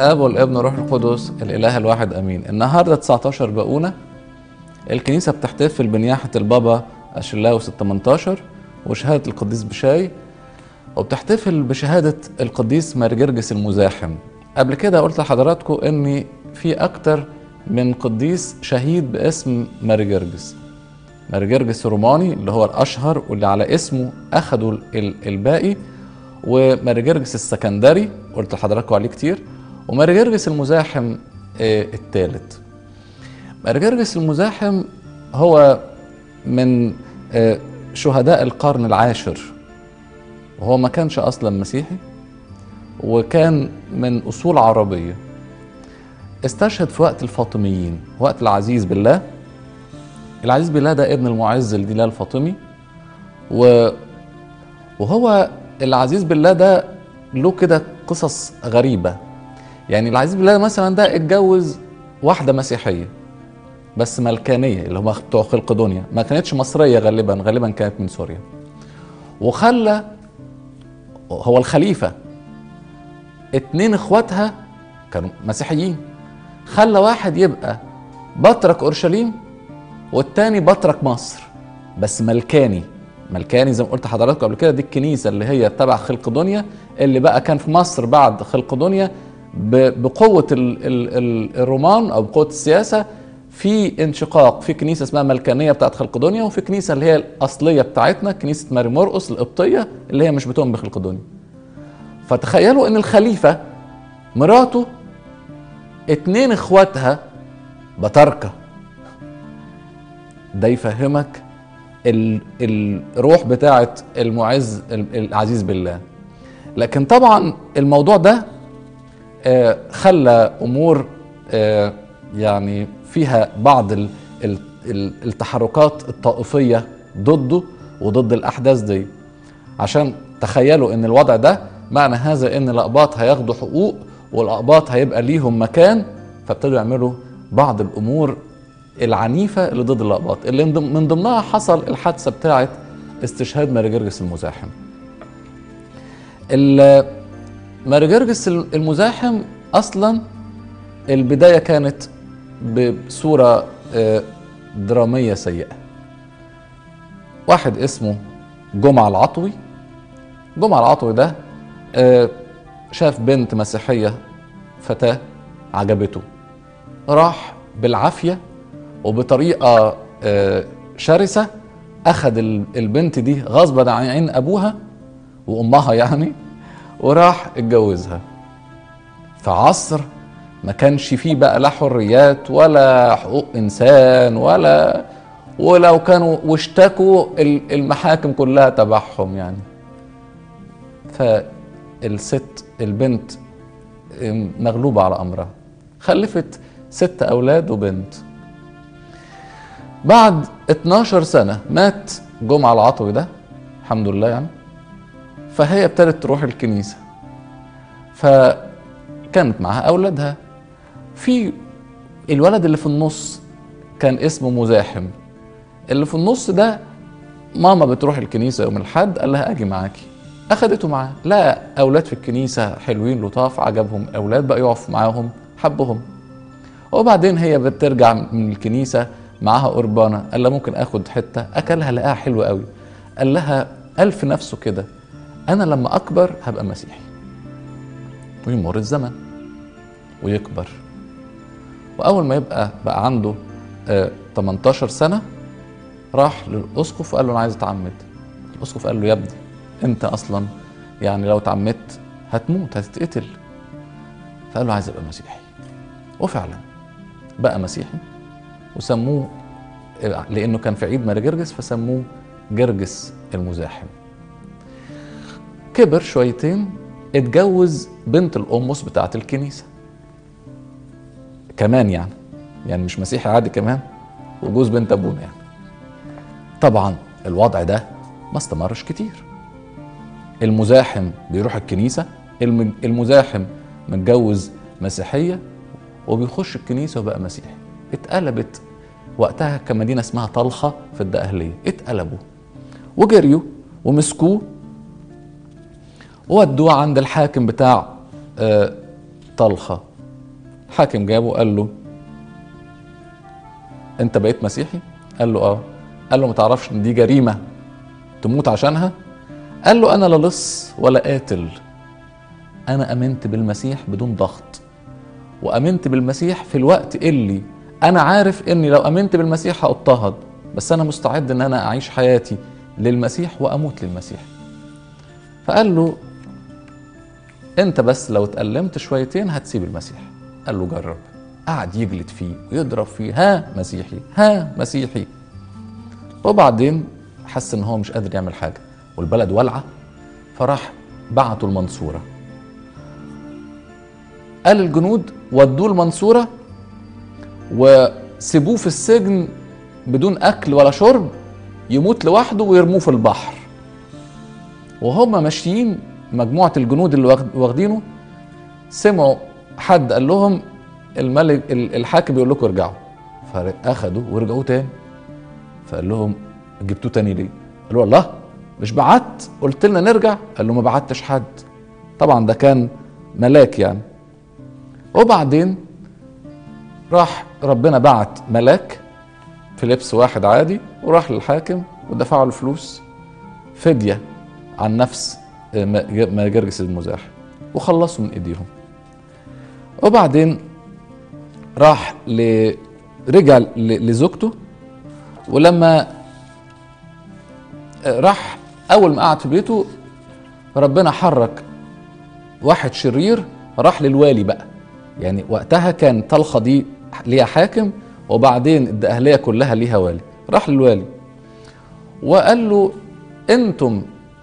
الاب والابن والروح القدس الإله الواحد آمين. النهارده 19 بقونه الكنيسة بتحتفل بنياحة البابا أشلاوس ال 18 وشهادة القديس بشاي وبتحتفل بشهادة القديس مارجرجس المزاحم. قبل كده قلت لحضراتكم ان في أكتر من قديس شهيد باسم مارجرجس مارجرجس الروماني اللي هو الأشهر واللي على اسمه أخذوا ال- الباقي ومارجرجس السكندري قلت لحضراتكم عليه كتير. ومارجرجس المزاحم آه، الثالث مارجرجس المزاحم هو من آه، شهداء القرن العاشر. وهو ما كانش أصلا مسيحي وكان من أصول عربية. استشهد في وقت الفاطميين وقت العزيز بالله. العزيز بالله ده ابن المعز الدلال الفاطمي و وهو العزيز بالله ده له كده قصص غريبة. يعني العزيز بالله مثلا ده اتجوز واحدة مسيحية بس ملكانية اللي هم بتوع خلق دنيا. ما كانتش مصرية غالبا غالبا كانت من سوريا. وخلى هو الخليفة. اتنين اخواتها كانوا مسيحيين. خلى واحد يبقى بطرك أورشليم والتاني بطرك مصر بس ملكاني. ملكاني زي ما قلت لحضراتكم قبل كده دي الكنيسة اللي هي تبع خلق دنيا اللي بقى كان في مصر بعد خلق دنيا بقوة ال ال ال الرومان أو بقوة السياسة في انشقاق في كنيسة اسمها ملكانية بتاعت خلق دنيا وفي كنيسة اللي هي الأصلية بتاعتنا كنيسة ماري مرقس القبطية اللي هي مش بتؤمن بخلق دنيا فتخيلوا إن الخليفة مراته اتنين إخواتها بطاركه ده يفهمك ال- الروح بتاعت المعز ال- العزيز بالله. لكن طبعا الموضوع ده خلى أمور آه، يعني فيها بعض ال- ال- ال- التحركات الطائفية ضده وضد الأحداث دي. عشان تخيلوا إن الوضع ده معنى هذا إن الأقباط هياخدوا حقوق والأقباط هيبقى ليهم مكان فابتدوا يعملوا بعض الأمور العنيفة اللي ضد الأقباط. اللي من ضمن- من ضمنها حصل الحادثة بتاعة استشهاد مارجرجس المزاحم. ال- مارجرجس المزاحم أصلا البداية كانت بصورة آه، درامية سيئة. واحد اسمه جمعة العطوي. جمعة العطوي ده آه، شاف بنت مسيحية فتاة عجبته. راح بالعافية وبطريقة آه، شرسة أخذ ال- البنت دي غصبا عن أبوها وأمها يعني وراح اتجوزها. في عصر ما كانش فيه بقى لا حريات ولا حقوق إنسان ولا ولو كانوا واشتكوا ال- المحاكم كلها تبعهم يعني. فالست البنت مغلوبة على أمرها. خلفت ست أولاد وبنت. بعد 12 سنة مات جمعة العطوي ده الحمد لله يعني. فهي ابتدت تروح الكنيسة. فكانت معاها أولادها. في الولد اللي في النص كان اسمه مزاحم. اللي في النص ده ماما بتروح الكنيسة يوم الحد قال لها أجي معاكي. أخدته معاه. لا أولاد في الكنيسة حلوين لطاف عجبهم. أولاد بقى يقف معاهم حبهم. وبعدين هي بترجع من الكنيسة معاها قربانة. قال لها ممكن آخد حتة؟ أكلها لقاها حلوة قوي. قال لها في نفسه كده. أنا لما أكبر هبقى مسيحي. ويمر الزمن ويكبر. وأول ما يبقى بقى عنده آه 18 سنة راح للأسقف وقال له أنا عايز أتعمد. الأسقف قال له يا ابني انت أصلا؟ يعني لو اتعمدت هتموت هتتقتل. فقال له عايز أبقى مسيحي. وفعلا بقى مسيحي. وسموه لأنه كان في عيد ماري جرجس فسموه جرجس المزاحم. كبر شويتين اتجوز بنت القمص بتاعت الكنيسة. كمان يعني يعني مش مسيحي عادي كمان وجوز بنت ابونا يعني. طبعا الوضع ده ما استمرش كتير. المزاحم بيروح الكنيسة الم- المزاحم متجوز مسيحية وبيخش الكنيسة وبقى مسيحي. اتقلبت وقتها كان مدينة اسمها طلحة في الدقهلية. اتقلبوا. وجريوا ومسكوه وودوه عند الحاكم بتاع آه، طلخة. الحاكم جابه قال له أنت بقيت مسيحي؟ قال له آه. قال له ما تعرفش إن دي جريمة تموت عشانها؟ قال له أنا لا لص ولا قاتل. أنا آمنت بالمسيح بدون ضغط. وآمنت بالمسيح في الوقت اللي أنا عارف إني لو آمنت بالمسيح هاضطهد بس أنا مستعد إن أنا أعيش حياتي للمسيح وأموت للمسيح. فقال له انت بس لو اتألمت شويتين هتسيب المسيح. قال له جرب. قعد يجلد فيه ويضرب فيه. ها مسيحي ها مسيحي. وبعدين حس ان هو مش قادر يعمل حاجة. والبلد والعه فراح بعتوا المنصورة. قال الجنود ودوه المنصورة وسيبوه في السجن بدون أكل ولا شرب يموت لوحده ويرموه في البحر. وهم ماشيين مجموعة الجنود اللي واخد- واخدينه سمعوا حد قال لهم الملك ال- الحاكم بيقول لكم ارجعوا. فأخدوا ورجعوا تاني. فقال لهم جبتوه تاني ليه؟ قالوا الله مش بعت؟ قلت لنا نرجع. قال له ما بعتش حد. طبعا ده كان ملاك يعني. وبعدين راح ربنا بعت ملاك في لبس واحد عادي وراح للحاكم ودفع له فدية عن نفس ما جرجس المزاح. وخلصوا من إيديهم. وبعدين راح ل رجع لزوجته. ولما راح أول ما قعد في بيته ربنا حرك واحد شرير راح للوالي بقى. يعني وقتها كان طلخة دي ليها حاكم وبعدين الدقهليه كلها ليها والي. راح للوالي. وقال له أنتم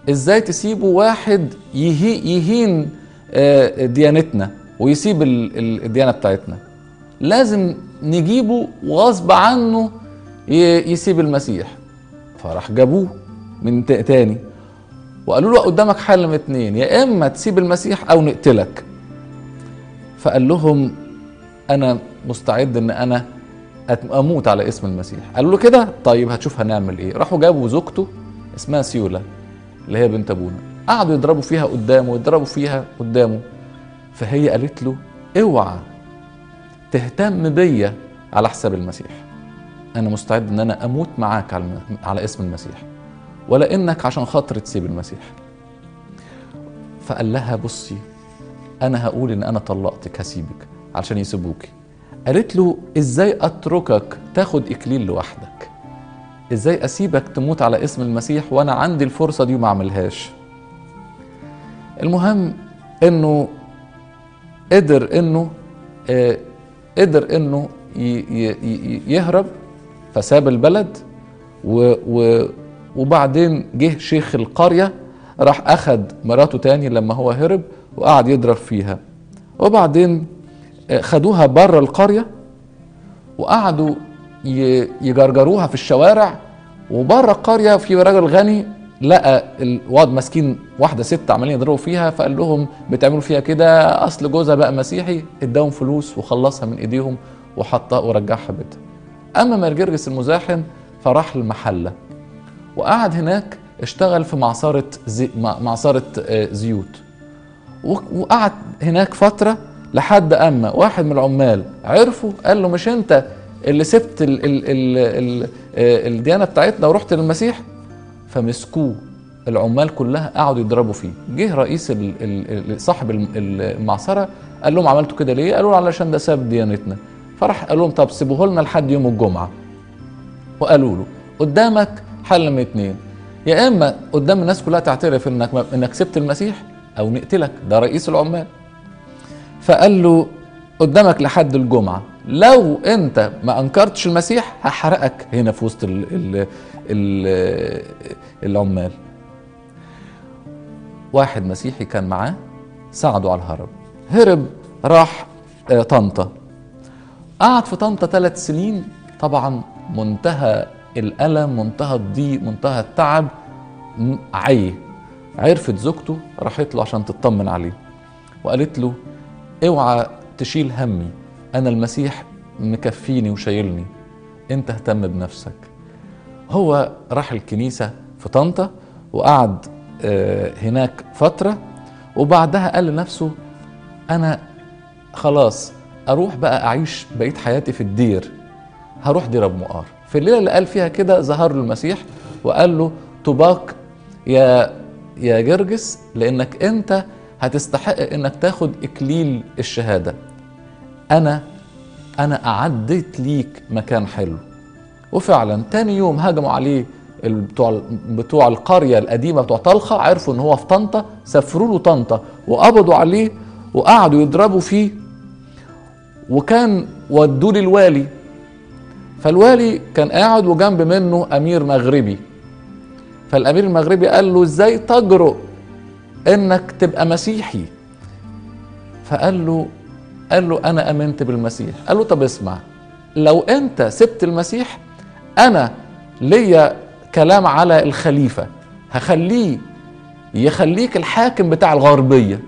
إزاي تسيبوا واحد يهي يهين آه، ديانتنا ويسيب ال- ال- الديانة بتاعتنا؟ لازم نجيبه وغصب عنه يسيب المسيح. فراح جابوه من تا- تاني وقالوا له قدامك حل من اتنين يا إما تسيب المسيح أو نقتلك. فقال لهم أنا مستعد إن أنا أموت على اسم المسيح. قالوا له كده؟ طيب هتشوف هنعمل إيه. راحوا جابوا زوجته اسمها سيولا. اللي هي بنت أبونا. قعدوا يضربوا فيها قدامه ويضربوا فيها قدامه. فهي قالت له اوعى تهتم بيا على حساب المسيح. أنا مستعد إن أنا أموت معاك على على اسم المسيح. ولا إنك عشان خاطر تسيب المسيح. فقال لها بصي أنا هقول إن أنا طلقتك هسيبك علشان يسيبوكي. قالت له إزاي أتركك تاخد إكليل لوحدك؟ إزاي أسيبك تموت على اسم المسيح وأنا عندي الفرصة دي وما أعملهاش؟ المهم إنه قدر إنه آه، قدر إنه يهرب فساب البلد وبعدين جه شيخ القرية راح أخد مراته تاني لما هو هرب وقعد يضرب فيها. وبعدين آه، خدوها بره القرية وقعدوا يجرجروها في الشوارع وبره القريه في راجل غني لقى الواد ماسكين واحدة ست عمالين يضربوا فيها فقال لهم بتعملوا فيها كده؟ أصل جوزها بقى مسيحي. اداهم فلوس وخلصها من إيديهم وحطها ورجعها بيتها. أما مرجرجس المزاحم فراح المحله وقعد هناك اشتغل في معصرة زي مع- معصرة آه، زيوت. وقعد هناك فترة لحد أما واحد من العمال عرفه قال له مش أنت اللي سبت ال ال ال ال آه، الديانة بتاعتنا ورحت للمسيح فمسكوه. العمال كلها قعدوا يضربوا فيه. جه رئيس ال ال صاحب الم- ال- المعصره قال لهم عملتوا كده ليه؟ قالوا له علشان ده ساب ديانتنا. فراح قال لهم طب سيبوه لنا لحد يوم الجمعة. وقالوا له قدامك حل من اتنين. يا إما قدام الناس كلها تعترف إنك إنك سبت المسيح أو نقتلك. ده رئيس العمال. فقال له قدامك لحد الجمعة. لو انت ما انكرتش المسيح هحرقك هنا في وسط ال ال ال العمال. واحد مسيحي كان معاه ساعده على الهرب. هرب راح آه، طنطا. قعد في طنطا ثلاث سنين. طبعا منتهى الألم منتهى الضيق منتهى التعب. عي. عرفت زوجته راحت له عشان تطمن عليه. وقالت له أوعى تشيل همي. أنا المسيح مكفيني وشايلني. أنت اهتم بنفسك. هو راح الكنيسة في طنطا وقعد آه، هناك فترة وبعدها قال لنفسه أنا خلاص أروح بقى أعيش بقية حياتي في الدير. هروح دير أبو مقار. في الليلة اللي قال فيها كده ظهر له المسيح وقال له طوباك يا يا جرجس لأنك أنت هتستحق إنك تاخد إكليل الشهادة. أنا أنا أعديت ليك مكان حلو. وفعلا تاني يوم هجموا عليه بتوع بتوع القرية القديمة بتوع طلخة عرفوا إن هو في طنطا سافروا له طنطا وقبضوا عليه وقعدوا يضربوا فيه. وكان ودوه للوالي. فالوالي كان قاعد وجنب منه أمير مغربي. فالأمير المغربي قال له إزاي تجرؤ إنك تبقى مسيحي؟ فقال له قال له أنا آمنت بالمسيح. قال له طب اسمع لو أنت سبت المسيح أنا ليا كلام على الخليفة. هخليه يخليك الحاكم بتاع الغربية.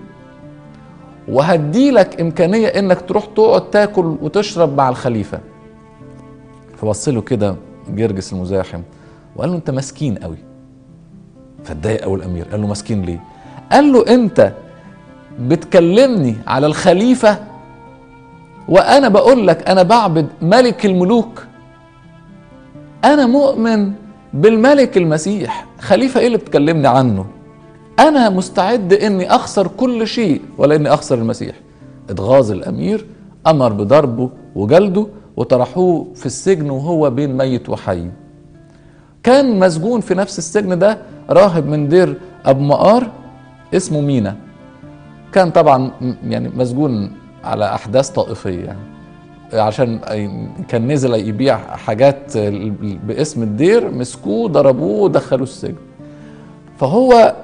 وهديلك إمكانية إنك تروح تقعد تاكل وتشرب مع الخليفة. فبص له كده جرجس المزاحم وقال له أنت مسكين قوي. فاتضايق قوي الامير قال له مسكين ليه؟ قال له أنت بتكلمني على الخليفة وأنا بقول لك أنا بعبد ملك الملوك. أنا مؤمن بالملك المسيح. خليفة إيه اللي بتكلمني عنه؟ أنا مستعد إني أخسر كل شيء ولا إني أخسر المسيح. اتغاظ الأمير أمر بضربه وجلده وطرحوه في السجن وهو بين ميت وحي. كان مسجون في نفس السجن ده راهب من دير أبو مقار اسمه مينا. كان طبعا يعني مسجون على أحداث طائفية. عشان كان نزل يبيع حاجات باسم الدير مسكوه ضربوه ودخلوه السجن. فهو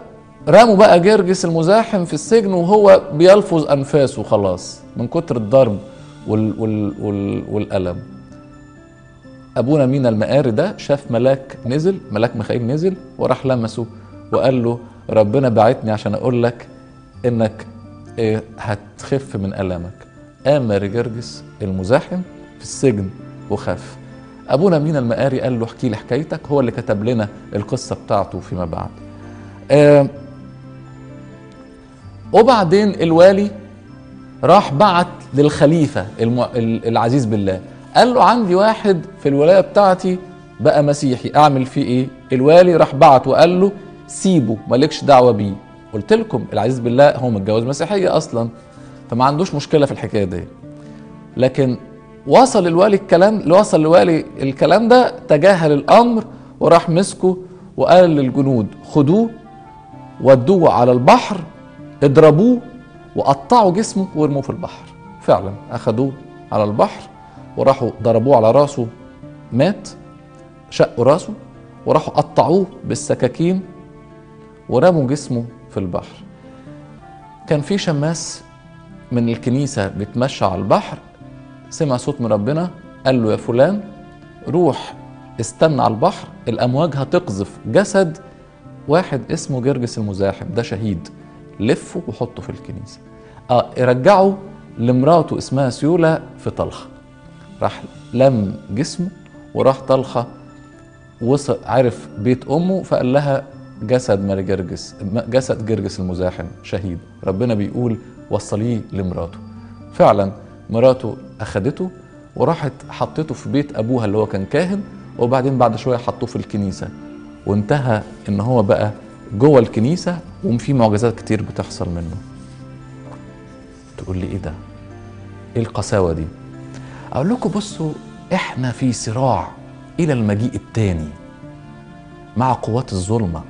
رموا بقى جرجس المزاحم في السجن وهو بيلفظ أنفاسه خلاص من كتر الضرب وال وال وال والألم. أبونا مينا المقاري ده؟ شاف ملاك نزل ملاك ميخائيل نزل وراح لمسه وقال له ربنا بعتني عشان أقول لك إنك هتخف من الامك قام جرجس المزاحم في السجن وخاف. أبونا مينا المقاري قال له احكي لي حكايتك. هو اللي كتب لنا القصة بتاعته فيما بعد. آه وبعدين الوالي راح بعت للخليفة الم... ال- العزيز بالله. قال له عندي واحد في الولاية بتاعتي بقى مسيحي. أعمل فيه إيه؟ الوالي راح بعت وقال له سيبه مالكش دعوة بيه. قلت لكم العزيز بالله هو متجوز مسيحية أصلا فما عندوش مشكلة في الحكاية دي. لكن وصل الوالي الكلام وصل الوالي الكلام ده تجاهل الأمر وراح مسكه وقال للجنود خدوه ودوه على البحر اضربوه وقطعوا جسمه ورموه في البحر. فعلا أخدوه على البحر وراحوا ضربوه على راسه مات شقوا راسه وراحوا قطعوه بالسكاكين ورموا جسمه في البحر. كان في شماس من الكنيسة بيتمشى على البحر سمع صوت من ربنا قال له يا فلان روح استنى على البحر الأمواج هتقذف جسد واحد اسمه جرجس المزاحم ده شهيد لفه وحطه في الكنيسة. آه رجعه لمراته اسمها سيولة في طلخة. راح لم جسمه وراح طلخة وصل عرف بيت أمه فقال لها جسد ماري جرجس جسد جرجس المزاحم شهيد. ربنا بيقول وصليه لمراته. فعلا مراته أخدته وراحت حطته في بيت أبوها اللي هو كان كاهن وبعدين بعد شوية حطوه في الكنيسة. وانتهى إن هو بقى جوه الكنيسة وفي معجزات كتير بتحصل منه. تقول لي إيه ده؟ إيه القساوة دي؟ أقول لكم بصوا إحنا في صراع إلى المجيء التاني مع قوات الظلمة.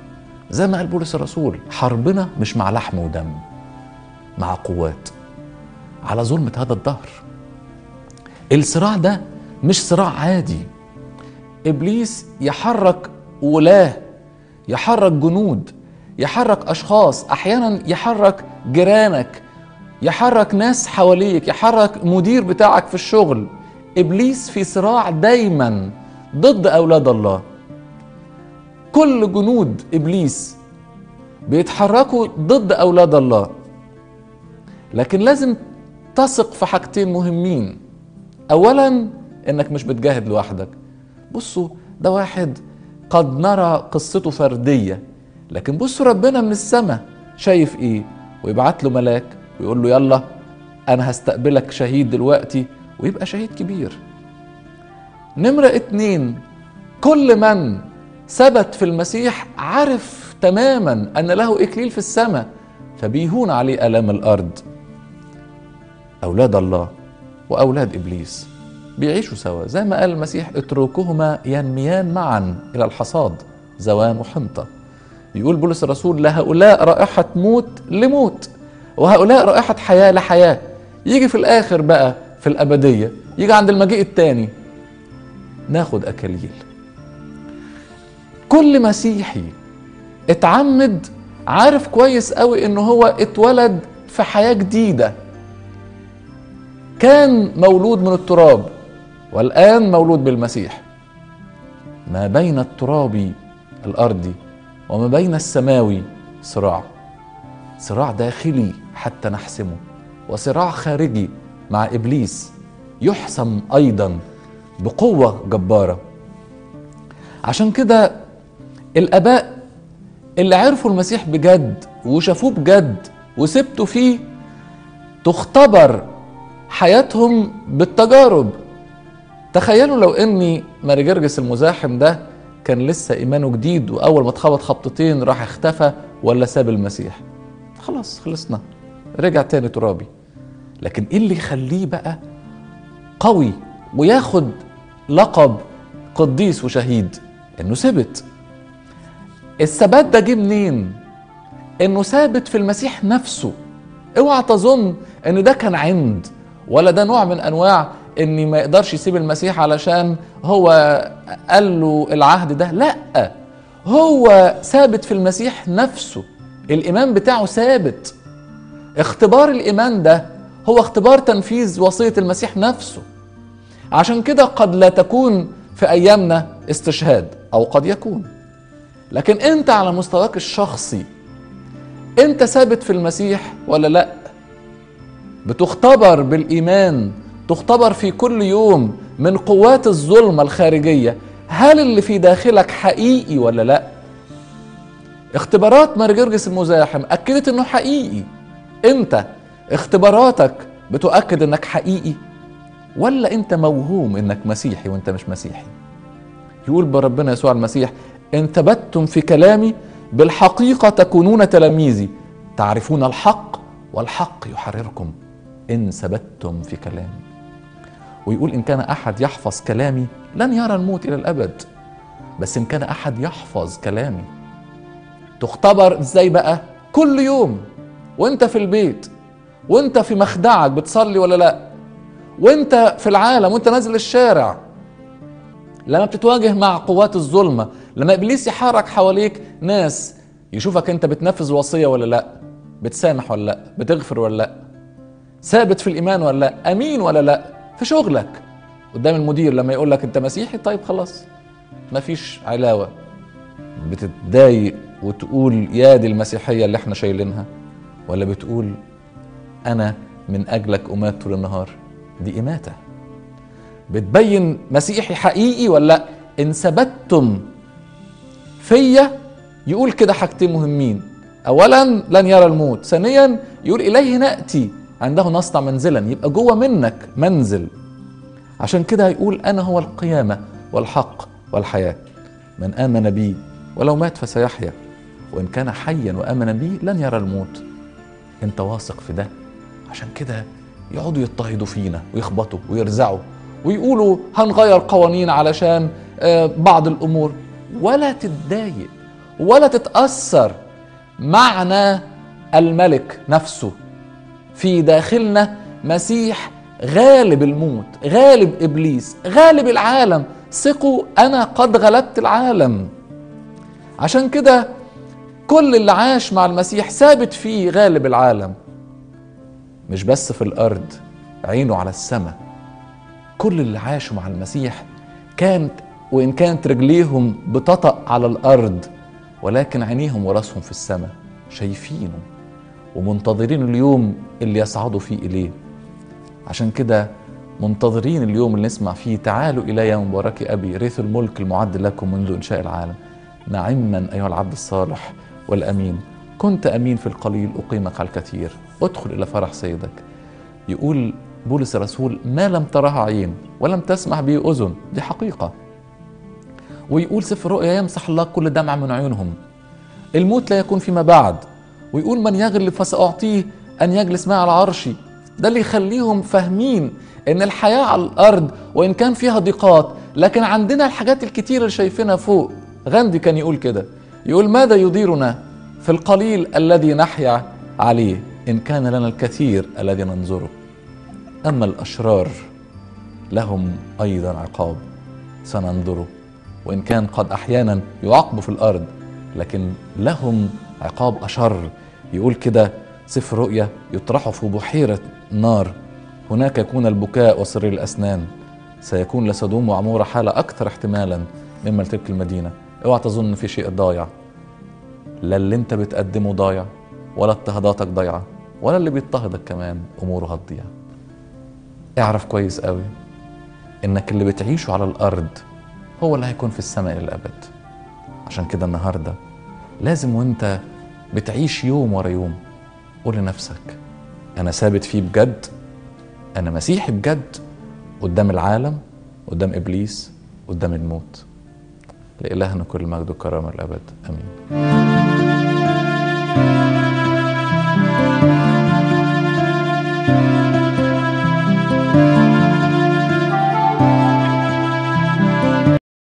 زي ما قال بولس الرسول حربنا مش مع لحم ودم مع قوات. على ظلمة هذا الدهر. الصراع ده مش صراع عادي. إبليس يحرك ولاه يحرك جنود يحرك أشخاص أحيانا يحرك جيرانك يحرك ناس حواليك يحرك مدير بتاعك في الشغل. إبليس في صراع دايما ضد أولاد الله. كل جنود إبليس بيتحركوا ضد أولاد الله. لكن لازم تثق في حاجتين مهمين. اولا إنك مش بتجاهد لوحدك. بصوا ده واحد قد نرى قصته فردية. لكن بصوا ربنا من السماء شايف إيه؟ ويبعت له ملاك ويقول له يلا أنا هستقبلك شهيد دلوقتي. ويبقى شهيد كبير. نمرة اتنين كل من ثبت في المسيح عرف تماما أن له إكليل في السماء فبيهون عليه ألام الأرض. أولاد الله وأولاد إبليس بيعيشوا سوا. زي ما قال المسيح اتركوهما ينميان معا إلى الحصاد زوان وحنطة. يقول بولس الرسول لهؤلاء رائحة موت لموت وهؤلاء رائحة حياة لحياة. يجي في الآخر بقى في الأبدية يجي عند المجيء الثاني ناخد أكاليل. كل مسيحي اتعمد عارف كويس قوي إن هو اتولد في حياة جديدة. كان مولود من التراب والآن مولود بالمسيح. ما بين التراب الارضي وما بين السماوي صراع. صراع داخلي حتى نحسمه وصراع خارجي مع إبليس يحسم أيضا بقوة جبارة. عشان كده الآباء اللي عرفوا المسيح بجد وشافوه بجد وسبتوا فيه تختبر حياتهم بالتجارب. تخيلوا لو إني ماري جرجس المزاحم ده كان لسه إيمانه جديد وأول ما اتخبط خبطتين راح اختفى ولا ساب المسيح. خلاص خلصنا. رجع تاني ترابي. لكن إيه اللي يخليه بقى قوي وياخد لقب قديس وشهيد؟ إنه ثبت الثبات ده جه منين؟ إنه ثابت في المسيح نفسه. اوعى تظن إن ده كان عند ولا ده نوع من أنواع إني ما يقدرش يسيب المسيح علشان هو قال له العهد ده. لأ هو ثابت في المسيح نفسه. الإيمان بتاعه ثابت. اختبار الإيمان ده هو اختبار تنفيذ وصية المسيح نفسه. عشان كده قد لا تكون في أيامنا استشهاد أو قد يكون. لكن انت على مستواك الشخصي انت ثابت في المسيح ولا لا؟ بتختبر بالإيمان تختبر في كل يوم من قوات الظلمة الخارجية هل اللي في داخلك حقيقي ولا لا؟ اختبارات مرجرجس المزاحم أكدت إنه حقيقي. انت اختباراتك بتؤكد إنك حقيقي؟ ولا إنت موهوم إنك مسيحي وإنت مش مسيحي؟ يقول بربنا يسوع المسيح ان ثبتتم في كلامي بالحقيقة تكونون تلاميذي. تعرفون الحق والحق يحرركم. إن ثبتتم في كلامي. ويقول إن كان أحد يحفظ كلامي لن يرى الموت إلى الأبد. بس إن كان أحد يحفظ كلامي تختبر إزاي بقى؟ كل يوم. وإنت في البيت وإنت في مخدعك بتصلي ولا لأ؟ وإنت في العالم وإنت نازل الشارع. لما بتتواجه مع قوات الظلمة لما إبليس يحرك حواليك ناس يشوفك أنت بتنفذ الوصيه ولا لأ بتسامح ولا لأ بتغفر ولا لأ ثابت في الإيمان ولا لأ أمين ولا لأ في شغلك. قدام المدير لما يقول لك أنت مسيحي طيب خلاص مفيش علاوة. بتتضايق وتقول يا دي المسيحية اللي إحنا شايلينها ولا بتقول أنا من أجلك أمات طول النهار؟ دي إماتة. بتبين مسيحي حقيقي ولا لا؟ إن ثبتتم فيا يقول كده حاجتين مهمين. اولا لن يرى الموت. ثانيا يقول إليه نأتي. عنده نصنع منزلا. يبقى جوه منك منزل. عشان كده يقول أنا هو القيامة والحق والحياة. من آمن بي ولو مات فسيحيا. وإن كان حيا وآمن بي لن يرى الموت. أنت واثق في ده؟ عشان كده يقعدوا يضطهدوا فينا ويخبطوا ويرزعوا. ويقولوا هنغير قوانين علشان بعض الأمور. ولا تتضايق ولا تتأثر معنى الملك نفسه. في داخلنا مسيح غالب الموت غالب إبليس غالب العالم. ثقوا أنا قد غلبت العالم. عشان كده كل اللي عاش مع المسيح ثابت فيه غالب العالم. مش بس في الأرض عينه على السماء. كل اللي عاشوا مع المسيح كانت وإن كانت رجليهم بتطأ على الأرض ولكن عينيهم وراسهم في السماء شايفينه ومنتظرين اليوم اللي يصعدوا فيه إليه. عشان كده منتظرين اليوم اللي نسمع فيه تعالوا الي يا مبارك أبي ريث الملك المعد لكم منذ إنشاء العالم. نعما أيها العبد الصالح والأمين. كنت أمين في القليل أقيمك على الكثير. ادخل إلى فرح سيدك. يقول بولس الرسول ما لم ترها عين ولم تسمع به أذن دي حقيقة. ويقول سفر الرؤيا يمسح الله كل دمعة من عيونهم. الموت لا يكون فيما بعد. ويقول من يغلب فسأعطيه أن يجلس معي على عرشي ده اللي يخليهم فاهمين إن الحياة على الأرض وإن كان فيها ضيقات. لكن عندنا الحاجات الكتيره اللي شايفينها فوق. غاندي كان يقول كده. يقول ماذا يضيرنا في القليل الذي نحيا عليه؟ إن كان لنا الكثير الذي ننظره. أما الأشرار لهم أيضا عقاب سننظره وإن كان قد أحيانا يعاقبوا في الأرض لكن لهم عقاب أشر. يقول كده سفر رؤيا يطرحوا في بحيرة نار. هناك يكون البكاء وصرير الأسنان. سيكون لسدوم وعمورة حالة أكثر احتمالا مما لتلك المدينة. اوعى تظن في شيء ضايع. لا اللي انت بتقدمه ضايع ولا اضطهاداتك ضايعة ولا اللي بيضطهدك كمان اموره هتضيع اعرف كويس قوي إنك اللي بتعيشه على الأرض هو اللي هيكون في السماء للأبد. عشان كده النهارده لازم وأنت بتعيش يوم ورا يوم. قول لنفسك أنا ثابت فيه بجد؟ أنا مسيحي بجد؟ قدام العالم؟ قدام إبليس؟ قدام الموت؟ لإلهنا كل مجد وكرامه الابد آمين.